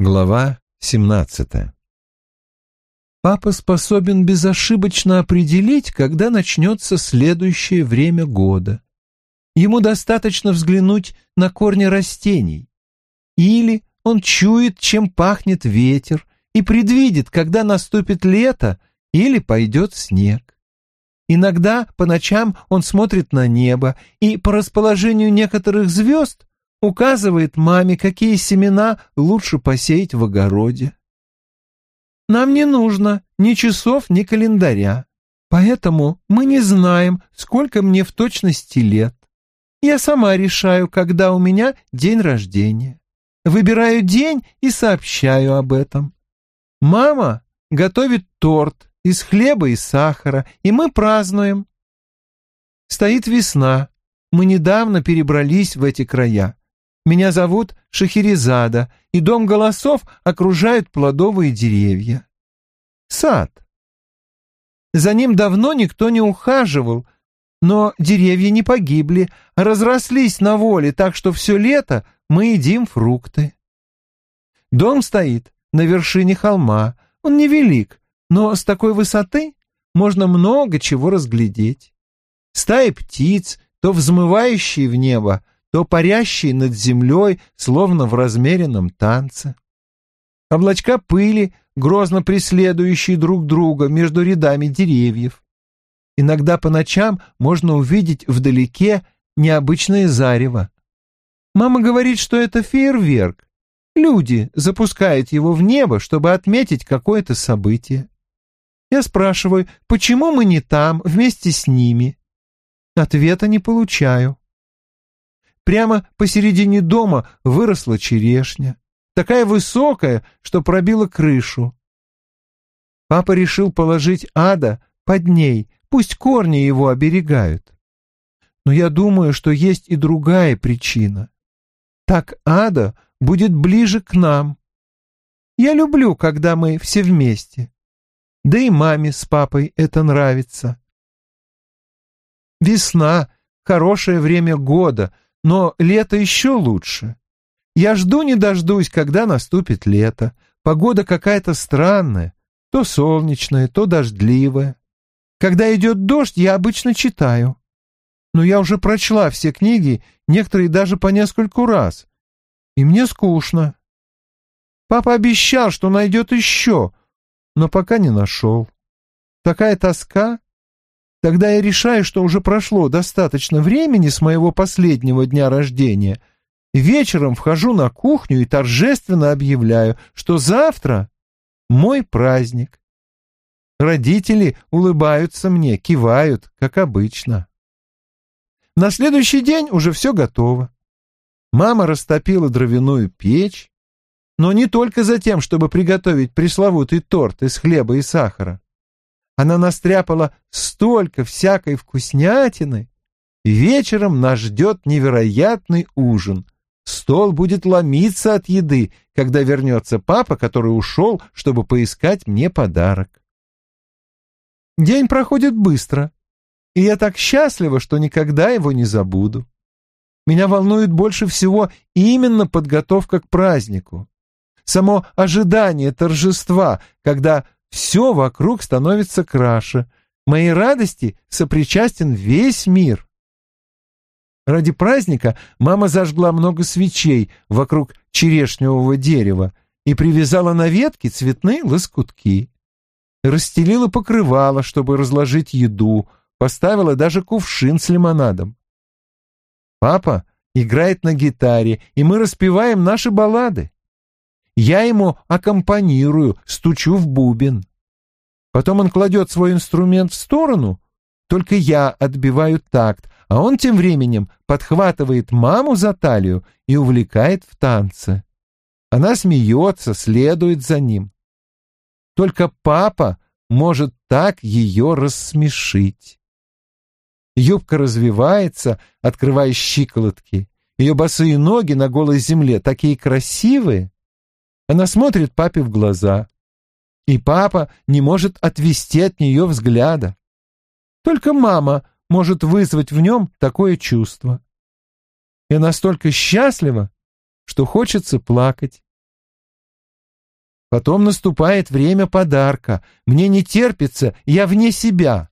Глава 17 Папа способен безошибочно определить, когда начнется следующее время года. Ему достаточно взглянуть на корни растений. Или он чует, чем пахнет ветер, и предвидит, когда наступит лето или пойдет снег. Иногда по ночам он смотрит на небо и по расположению некоторых звезд указывает маме, какие семена лучше посеять в огороде. Нам не нужно ни часов, ни календаря, поэтому мы не знаем, сколько мне в точности лет. Я сама решаю, когда у меня день рождения. Выбираю день и сообщаю об этом. Мама готовит торт из хлеба и сахара, и мы празднуем. Стоит весна. Мы недавно перебрались в эти края. Меня зовут Шахерезада, и дом голосов окружает плодовые деревья. Сад. За ним давно никто не ухаживал, но деревья не погибли, а разрослись на воле, так что все лето мы едим фрукты. Дом стоит на вершине холма, он невелик, но с такой высоты можно много чего разглядеть. Стаи птиц, то взмывающие в небо, то парящие над землей, словно в размеренном танце. Облачка пыли, грозно преследующие друг друга между рядами деревьев. Иногда по ночам можно увидеть вдалеке необычное зарево. Мама говорит, что это фейерверк. Люди запускают его в небо, чтобы отметить какое-то событие. Я спрашиваю, почему мы не там, вместе с ними? Ответа не получаю. Прямо посередине дома выросла черешня, такая высокая, что пробила крышу. Папа решил положить ада под ней, пусть корни его оберегают. Но я думаю, что есть и другая причина. Так ада будет ближе к нам. Я люблю, когда мы все вместе. Да и маме с папой это нравится. Весна — хорошее время года — но лето еще лучше. Я жду не дождусь, когда наступит лето. Погода какая-то странная, то солнечная, то дождливая. Когда идет дождь, я обычно читаю. Но я уже прочла все книги, некоторые даже по нескольку раз. И мне скучно. Папа обещал, что найдет еще, но пока не нашел. Такая тоска. Тогда я решаю, что уже прошло достаточно времени с моего последнего дня рождения. Вечером вхожу на кухню и торжественно объявляю, что завтра мой праздник. Родители улыбаются мне, кивают, как обычно. На следующий день уже все готово. Мама растопила дровяную печь, но не только за тем, чтобы приготовить пресловутый торт из хлеба и сахара. Она настряпала столько всякой вкуснятины. Вечером нас ждет невероятный ужин. Стол будет ломиться от еды, когда вернется папа, который ушел, чтобы поискать мне подарок. День проходит быстро, и я так счастлива, что никогда его не забуду. Меня волнует больше всего именно подготовка к празднику. Само ожидание торжества, когда все вокруг становится краше. Моей радости сопричастен весь мир. Ради праздника мама зажгла много свечей вокруг черешневого дерева и привязала на ветки цветные лоскутки. Расстелила покрывало, чтобы разложить еду, поставила даже кувшин с лимонадом. Папа играет на гитаре, и мы распеваем наши баллады. Я ему аккомпанирую, стучу в бубен. Потом он кладет свой инструмент в сторону, только я отбиваю такт, а он тем временем подхватывает маму за талию и увлекает в танце. Она смеется, следует за ним. Только папа может так ее рассмешить. Юбка развивается, открывая щиколотки. Ее босые ноги на голой земле такие красивые. Она смотрит папе в глаза, и папа не может отвести от нее взгляда. Только мама может вызвать в нем такое чувство. Я настолько счастлива, что хочется плакать. Потом наступает время подарка. Мне не терпится, я вне себя.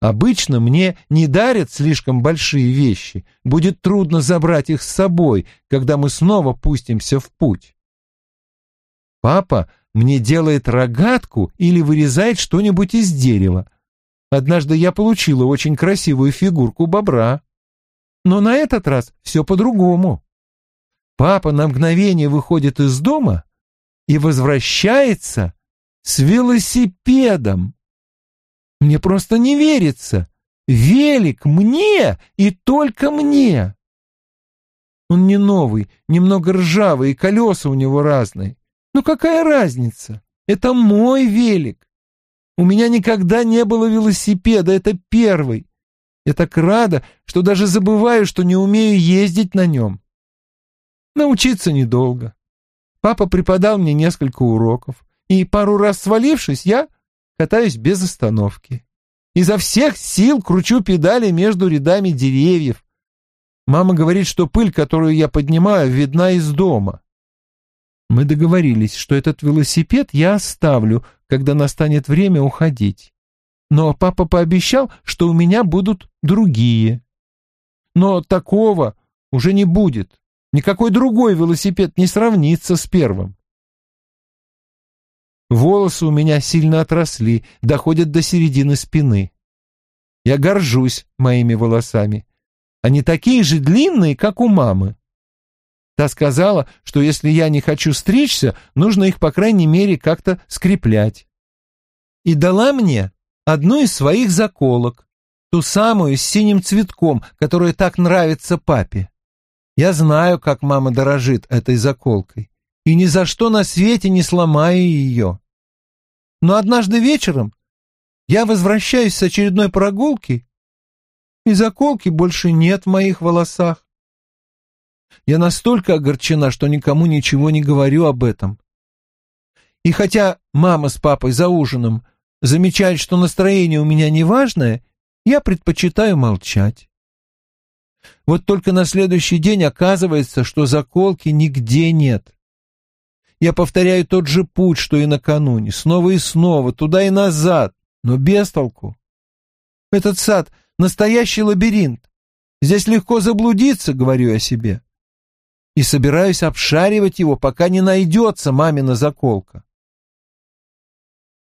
Обычно мне не дарят слишком большие вещи. Будет трудно забрать их с собой, когда мы снова пустимся в путь. Папа мне делает рогатку или вырезает что-нибудь из дерева. Однажды я получила очень красивую фигурку бобра. Но на этот раз все по-другому. Папа на мгновение выходит из дома и возвращается с велосипедом. Мне просто не верится. Велик мне и только мне. Он не новый, немного ржавый, и колеса у него разные. Ну какая разница? Это мой велик. У меня никогда не было велосипеда, это первый. Я так рада, что даже забываю, что не умею ездить на нем. Научиться недолго. Папа преподал мне несколько уроков, и пару раз свалившись, я катаюсь без остановки. Изо всех сил кручу педали между рядами деревьев. Мама говорит, что пыль, которую я поднимаю, видна из дома. Мы договорились, что этот велосипед я оставлю, когда настанет время уходить. Но папа пообещал, что у меня будут другие. Но такого уже не будет. Никакой другой велосипед не сравнится с первым. Волосы у меня сильно отросли, доходят до середины спины. Я горжусь моими волосами. Они такие же длинные, как у мамы. Та сказала, что если я не хочу стричься, нужно их, по крайней мере, как-то скреплять. И дала мне одну из своих заколок, ту самую с синим цветком, которая так нравится папе. Я знаю, как мама дорожит этой заколкой и ни за что на свете не сломаю ее. Но однажды вечером я возвращаюсь с очередной прогулки, и заколки больше нет в моих волосах. Я настолько огорчена, что никому ничего не говорю об этом. И хотя мама с папой за ужином замечают, что настроение у меня неважное, я предпочитаю молчать. Вот только на следующий день оказывается, что заколки нигде нет. Я повторяю тот же путь, что и накануне, снова и снова, туда и назад, но без толку. Этот сад — настоящий лабиринт. Здесь легко заблудиться, говорю я себе. И собираюсь обшаривать его, пока не найдется мамина заколка.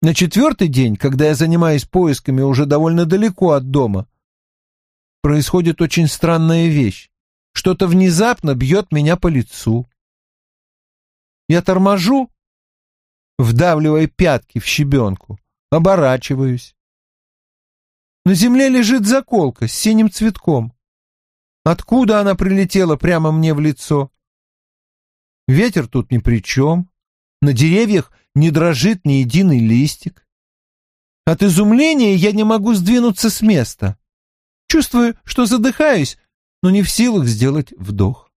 На четвертый день, когда я занимаюсь поисками уже довольно далеко от дома, происходит очень странная вещь. Что-то внезапно бьет меня по лицу. Я торможу, вдавливая пятки в щебенку, оборачиваюсь. На земле лежит заколка с синим цветком. Откуда она прилетела прямо мне в лицо? Ветер тут ни при чем. На деревьях не дрожит ни единый листик. От изумления я не могу сдвинуться с места. Чувствую, что задыхаюсь, но не в силах сделать вдох.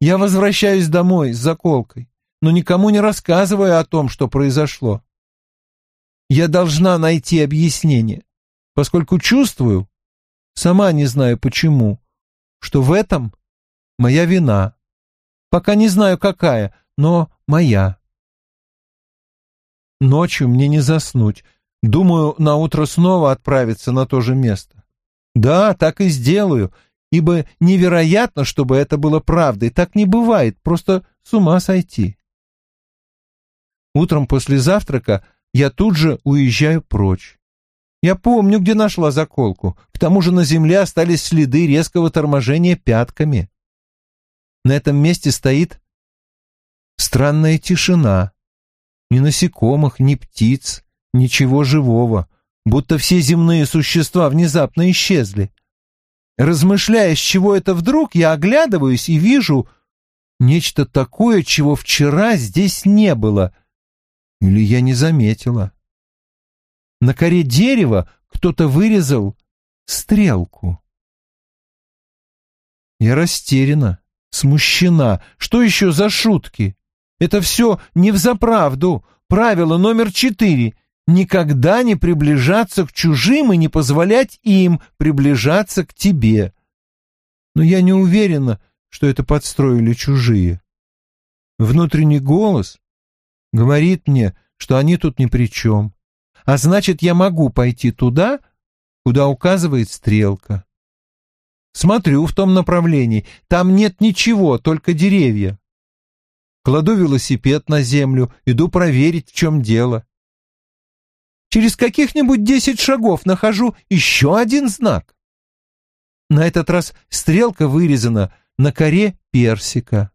Я возвращаюсь домой с заколкой, но никому не рассказываю о том, что произошло. Я должна найти объяснение, поскольку чувствую, сама не знаю почему, что в этом моя вина. Пока не знаю какая, но моя. Ночью мне не заснуть. Думаю, на утро снова отправиться на то же место. Да, так и сделаю, ибо невероятно, чтобы это было правдой. Так не бывает, просто с ума сойти. Утром после завтрака я тут же уезжаю прочь. Я помню, где нашла заколку. К тому же на земле остались следы резкого торможения пятками. На этом месте стоит странная тишина. Ни насекомых, ни птиц, ничего живого, будто все земные существа внезапно исчезли. Размышляя, с чего это вдруг, я оглядываюсь и вижу нечто такое, чего вчера здесь не было. Или я не заметила. На коре дерева кто-то вырезал стрелку. Я растеряна, смущена. Что еще за шутки? Это все не взаправду. Правило номер четыре — никогда не приближаться к чужим и не позволять им приближаться к тебе. Но я не уверена, что это подстроили чужие. Внутренний голос Говорит мне, что они тут ни при чем. А значит, я могу пойти туда, куда указывает стрелка. Смотрю в том направлении. Там нет ничего, только деревья. Кладу велосипед на землю, иду проверить, в чем дело. Через каких-нибудь десять шагов нахожу еще один знак. На этот раз стрелка вырезана на коре персика.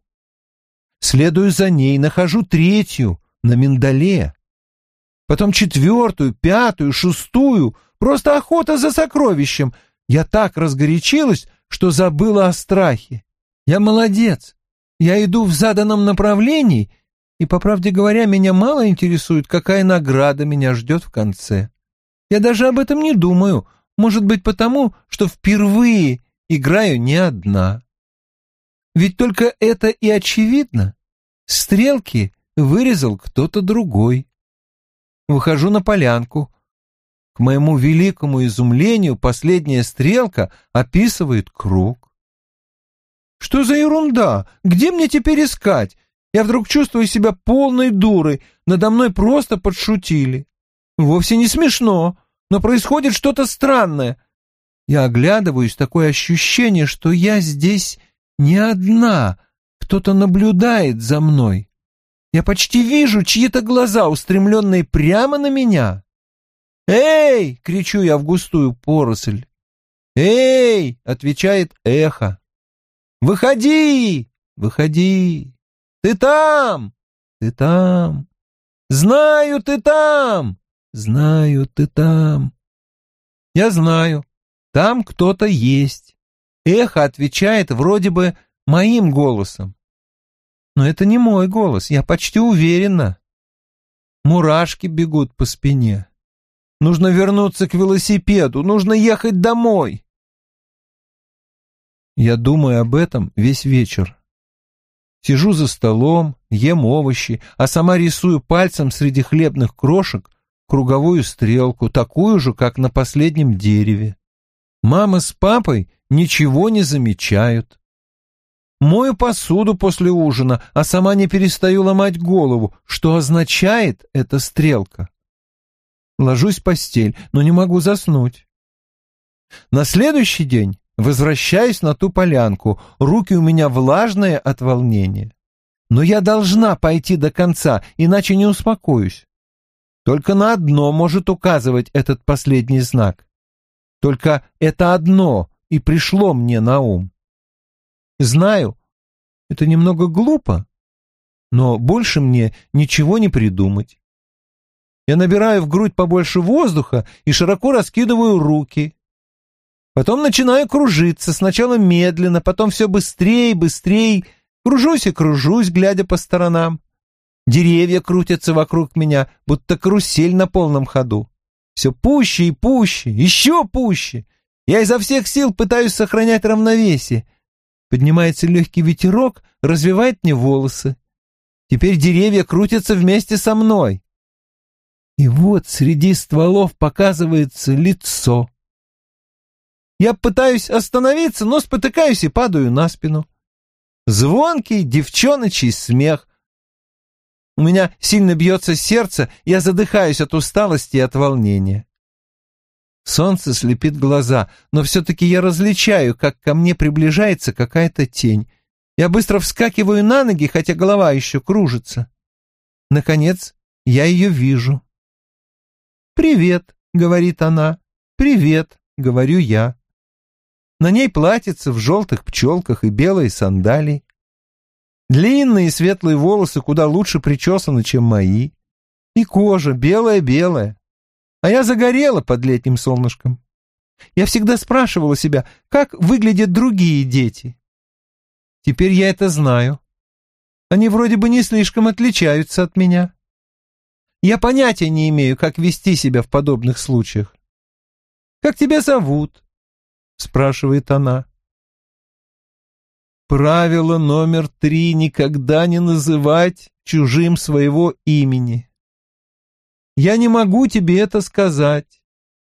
Следую за ней, нахожу третью на миндале. Потом четвертую, пятую, шестую. Просто охота за сокровищем. Я так разгорячилась, что забыла о страхе. Я молодец. Я иду в заданном направлении, и, по правде говоря, меня мало интересует, какая награда меня ждет в конце. Я даже об этом не думаю, может быть, потому, что впервые играю не одна. Ведь только это и очевидно. Стрелки вырезал кто-то другой. Выхожу на полянку. К моему великому изумлению последняя стрелка описывает круг. Что за ерунда? Где мне теперь искать? Я вдруг чувствую себя полной дурой. Надо мной просто подшутили. Вовсе не смешно, но происходит что-то странное. Я оглядываюсь, такое ощущение, что я здесь не одна, кто-то наблюдает за мной. Я почти вижу чьи-то глаза, устремленные прямо на меня. «Эй!» — кричу я в густую поросль. «Эй!» — отвечает эхо. «Выходи! Выходи! Ты там! Ты там! Знаю, ты там! Знаю, ты там!» Я знаю, там кто-то есть. Эхо отвечает вроде бы моим голосом. Но это не мой голос, я почти уверена. Мурашки бегут по спине. Нужно вернуться к велосипеду, нужно ехать домой. Я думаю об этом весь вечер. Сижу за столом, ем овощи, а сама рисую пальцем среди хлебных крошек круговую стрелку, такую же, как на последнем дереве. Мама с папой ничего не замечают. Мою посуду после ужина, а сама не перестаю ломать голову, что означает эта стрелка. Ложусь в постель, но не могу заснуть. На следующий день возвращаюсь на ту полянку, руки у меня влажные от волнения. Но я должна пойти до конца, иначе не успокоюсь. Только на одно может указывать этот последний знак. Только это одно и пришло мне на ум. Знаю, это немного глупо, но больше мне ничего не придумать. Я набираю в грудь побольше воздуха и широко раскидываю руки. Потом начинаю кружиться, сначала медленно, потом все быстрее и быстрее. Кружусь и кружусь, глядя по сторонам. Деревья крутятся вокруг меня, будто карусель на полном ходу. Все пуще и пуще, еще пуще. Я изо всех сил пытаюсь сохранять равновесие, Поднимается легкий ветерок, развивает мне волосы. Теперь деревья крутятся вместе со мной. И вот среди стволов показывается лицо. Я пытаюсь остановиться, но спотыкаюсь и падаю на спину. Звонкий девчоночий смех. У меня сильно бьется сердце, я задыхаюсь от усталости и от волнения. Солнце слепит глаза, но все-таки я различаю, как ко мне приближается какая-то тень. Я быстро вскакиваю на ноги, хотя голова еще кружится. Наконец, я ее вижу. «Привет», — говорит она. «Привет», — говорю я. На ней платьице в желтых пчелках и белые сандалии. Длинные светлые волосы куда лучше причесаны, чем мои. И кожа белая-белая а я загорела под летним солнышком. Я всегда спрашивала себя, как выглядят другие дети. Теперь я это знаю. Они вроде бы не слишком отличаются от меня. Я понятия не имею, как вести себя в подобных случаях. «Как тебя зовут?» — спрашивает она. Правило номер три — никогда не называть чужим своего имени. Я не могу тебе это сказать.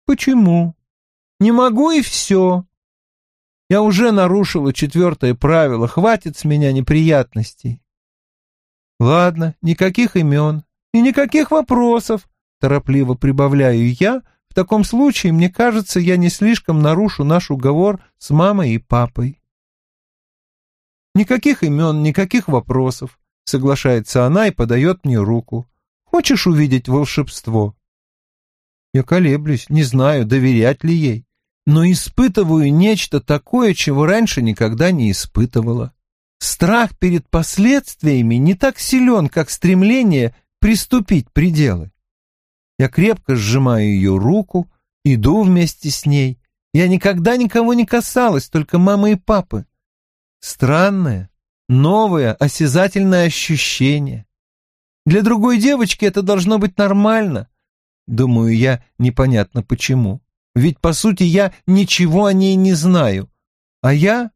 Почему? Не могу и все. Я уже нарушила четвертое правило, хватит с меня неприятностей. Ладно, никаких имен, И никаких вопросов, торопливо прибавляю я, в таком случае, мне кажется, я не слишком нарушу наш уговор с мамой и папой. Никаких имен, никаких вопросов, соглашается она и подает мне руку. Хочешь увидеть волшебство? Я колеблюсь, не знаю, доверять ли ей, но испытываю нечто такое, чего раньше никогда не испытывала. Страх перед последствиями не так силен, как стремление приступить пределы. Я крепко сжимаю ее руку, иду вместе с ней. Я никогда никого не касалась, только мамы и папы. Странное, новое, осязательное ощущение. Для другой девочки это должно быть нормально. Думаю я, непонятно почему. Ведь, по сути, я ничего о ней не знаю. А я,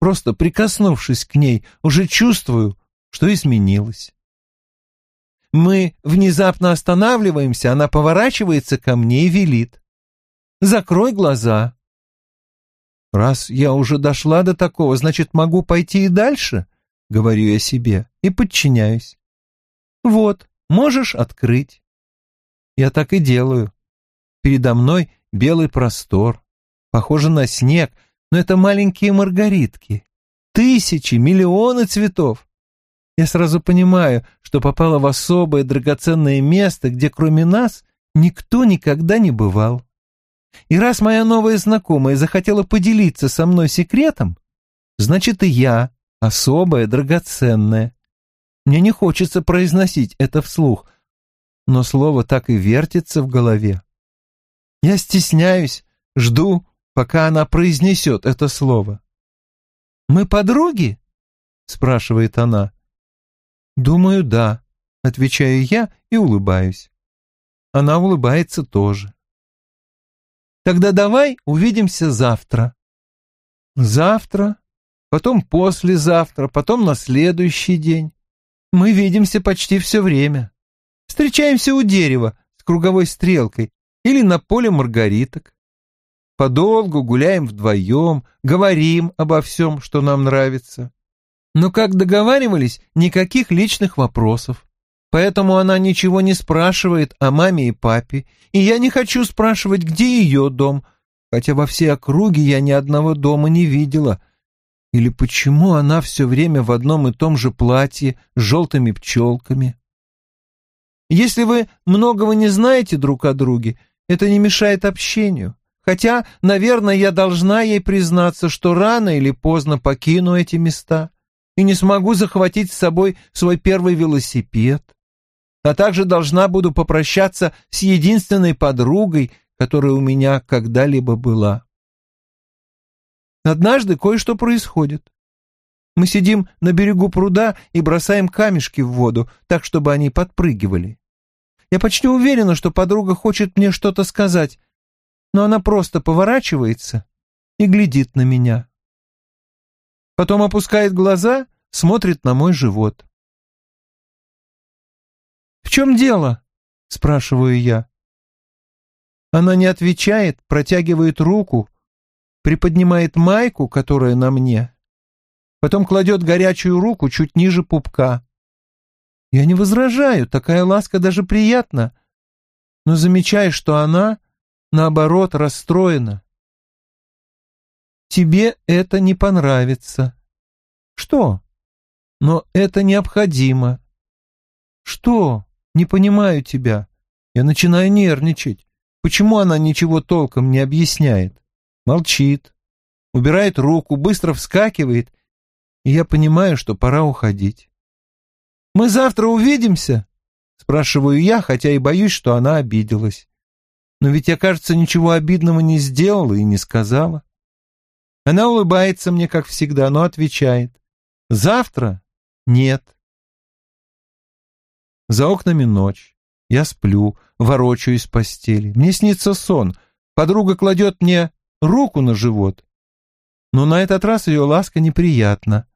просто прикоснувшись к ней, уже чувствую, что изменилась. Мы внезапно останавливаемся, она поворачивается ко мне и велит. «Закрой глаза». «Раз я уже дошла до такого, значит, могу пойти и дальше», — говорю я себе, и подчиняюсь. «Вот, можешь открыть». Я так и делаю. Передо мной белый простор, похоже на снег, но это маленькие маргаритки. Тысячи, миллионы цветов. Я сразу понимаю, что попала в особое драгоценное место, где кроме нас никто никогда не бывал. И раз моя новая знакомая захотела поделиться со мной секретом, значит и я особая, драгоценная. Мне не хочется произносить это вслух, но слово так и вертится в голове. Я стесняюсь, жду, пока она произнесет это слово. «Мы подруги?» — спрашивает она. «Думаю, да», — отвечаю я и улыбаюсь. Она улыбается тоже. «Тогда давай увидимся завтра». «Завтра, потом послезавтра, потом на следующий день. Мы видимся почти все время. Встречаемся у дерева с круговой стрелкой или на поле маргариток. Подолгу гуляем вдвоем, говорим обо всем, что нам нравится. Но, как договаривались, никаких личных вопросов. Поэтому она ничего не спрашивает о маме и папе, и я не хочу спрашивать, где ее дом, хотя во всей округе я ни одного дома не видела. Или почему она все время в одном и том же платье с желтыми пчелками? Если вы многого не знаете друг о друге, это не мешает общению. Хотя, наверное, я должна ей признаться, что рано или поздно покину эти места и не смогу захватить с собой свой первый велосипед, а также должна буду попрощаться с единственной подругой, которая у меня когда-либо была. Однажды кое-что происходит. Мы сидим на берегу пруда и бросаем камешки в воду, так, чтобы они подпрыгивали. Я почти уверена, что подруга хочет мне что-то сказать, но она просто поворачивается и глядит на меня. Потом опускает глаза, смотрит на мой живот. «В чем дело?» — спрашиваю я. Она не отвечает, протягивает руку, приподнимает майку, которая на мне, потом кладет горячую руку чуть ниже пупка. Я не возражаю, такая ласка даже приятна, но замечаю, что она, наоборот, расстроена. Тебе это не понравится. Что? Но это необходимо. Что? Не понимаю тебя. Я начинаю нервничать. Почему она ничего толком не объясняет? Молчит, убирает руку, быстро вскакивает, и я понимаю, что пора уходить. «Мы завтра увидимся?» — спрашиваю я, хотя и боюсь, что она обиделась. Но ведь я, кажется, ничего обидного не сделала и не сказала. Она улыбается мне, как всегда, но отвечает. «Завтра нет. За окнами ночь. Я сплю, ворочаюсь в постели. Мне снится сон. Подруга кладет мне руку на живот. Но на этот раз ее ласка неприятна.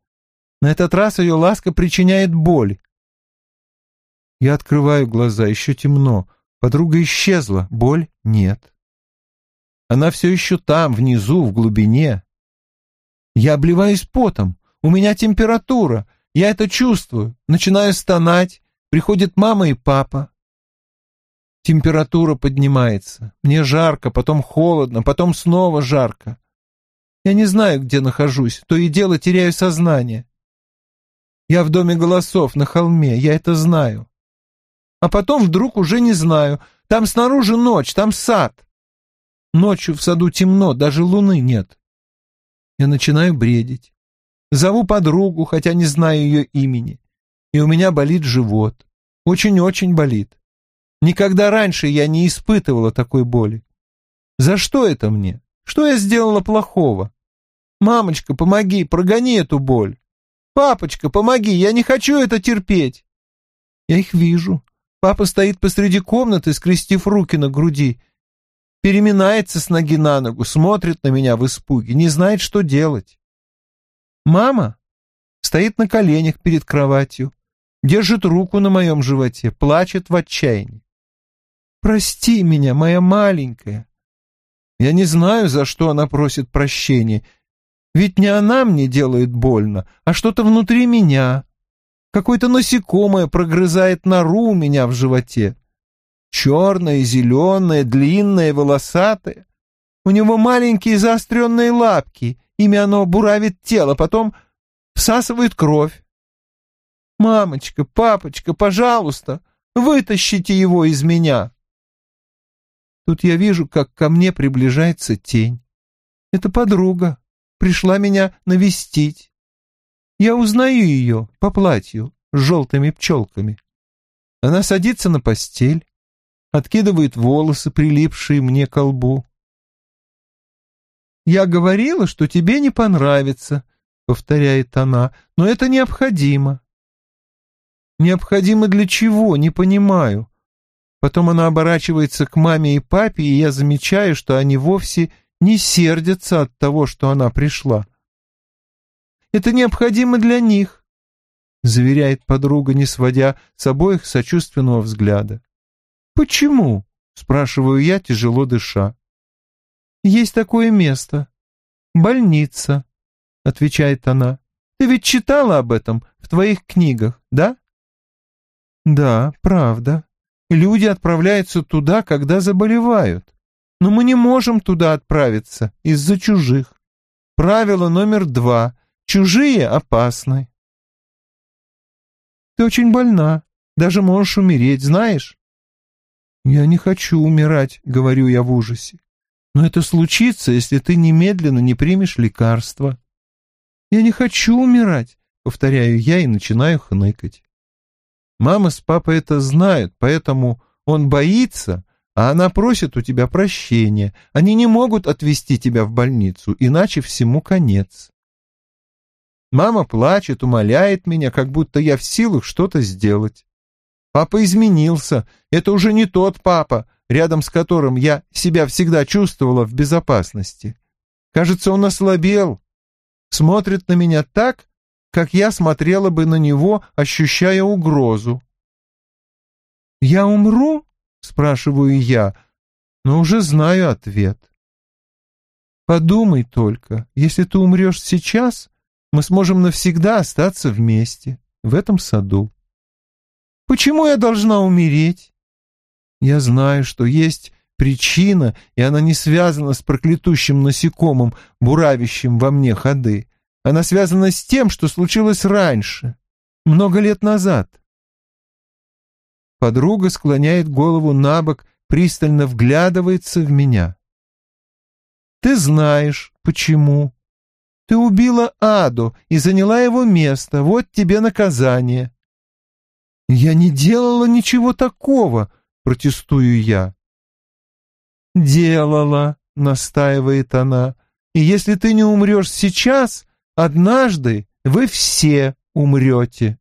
На этот раз ее ласка причиняет боль. Я открываю глаза, еще темно. Подруга исчезла, боль нет. Она все еще там, внизу, в глубине. Я обливаюсь потом, у меня температура, я это чувствую, начинаю стонать, Приходит мама и папа. Температура поднимается. Мне жарко, потом холодно, потом снова жарко. Я не знаю, где нахожусь, то и дело теряю сознание. Я в доме голосов на холме, я это знаю. А потом вдруг уже не знаю. Там снаружи ночь, там сад. Ночью в саду темно, даже луны нет. Я начинаю бредить. Зову подругу, хотя не знаю ее имени. И у меня болит живот. Очень-очень болит. Никогда раньше я не испытывала такой боли. За что это мне? Что я сделала плохого? Мамочка, помоги, прогони эту боль. Папочка, помоги, я не хочу это терпеть. Я их вижу. Папа стоит посреди комнаты, скрестив руки на груди. Переминается с ноги на ногу, смотрит на меня в испуге, не знает, что делать. Мама стоит на коленях перед кроватью, держит руку на моем животе, плачет в отчаянии. «Прости меня, моя маленькая». Я не знаю, за что она просит прощения, ведь не она мне делает больно, а что-то внутри меня. Какое-то насекомое прогрызает нору у меня в животе. Черное, зеленое, длинное, волосатое. У него маленькие заостренные лапки, ими оно буравит тело, потом всасывает кровь. «Мамочка, папочка, пожалуйста, вытащите его из меня!» Тут я вижу, как ко мне приближается тень. Это подруга пришла меня навестить. Я узнаю ее по платью с желтыми пчелками. Она садится на постель, откидывает волосы, прилипшие мне к лбу. «Я говорила, что тебе не понравится», — повторяет она, — «но это необходимо». «Необходимо для чего? Не понимаю». Потом она оборачивается к маме и папе, и я замечаю, что они вовсе не сердятся от того, что она пришла. Это необходимо для них, заверяет подруга, не сводя с обоих сочувственного взгляда. Почему? спрашиваю я, тяжело дыша. Есть такое место. Больница, отвечает она. Ты ведь читала об этом в твоих книгах, да? Да, правда. Люди отправляются туда, когда заболевают. Но мы не можем туда отправиться из-за чужих. Правило номер два. Чужие опасны. Ты очень больна. Даже можешь умереть, знаешь? Я не хочу умирать, говорю я в ужасе. Но это случится, если ты немедленно не примешь лекарства. Я не хочу умирать, повторяю я и начинаю хныкать. Мама с папой это знают, поэтому он боится, а она просит у тебя прощения. Они не могут отвезти тебя в больницу, иначе всему конец. Мама плачет, умоляет меня, как будто я в силах что-то сделать. Папа изменился. Это уже не тот папа, рядом с которым я себя всегда чувствовала в безопасности. Кажется, он ослабел. Смотрит на меня так, как я смотрела бы на него, ощущая угрозу. «Я умру?» спрашиваю я, но уже знаю ответ. Подумай только, если ты умрешь сейчас, мы сможем навсегда остаться вместе, в этом саду. Почему я должна умереть? Я знаю, что есть причина, и она не связана с проклятущим насекомым, буравящим во мне ходы. Она связана с тем, что случилось раньше, много лет назад. Подруга склоняет голову на бок, пристально вглядывается в меня. «Ты знаешь, почему. Ты убила Аду и заняла его место. Вот тебе наказание». «Я не делала ничего такого», — протестую я. «Делала», — настаивает она, — «и если ты не умрешь сейчас, однажды вы все умрете».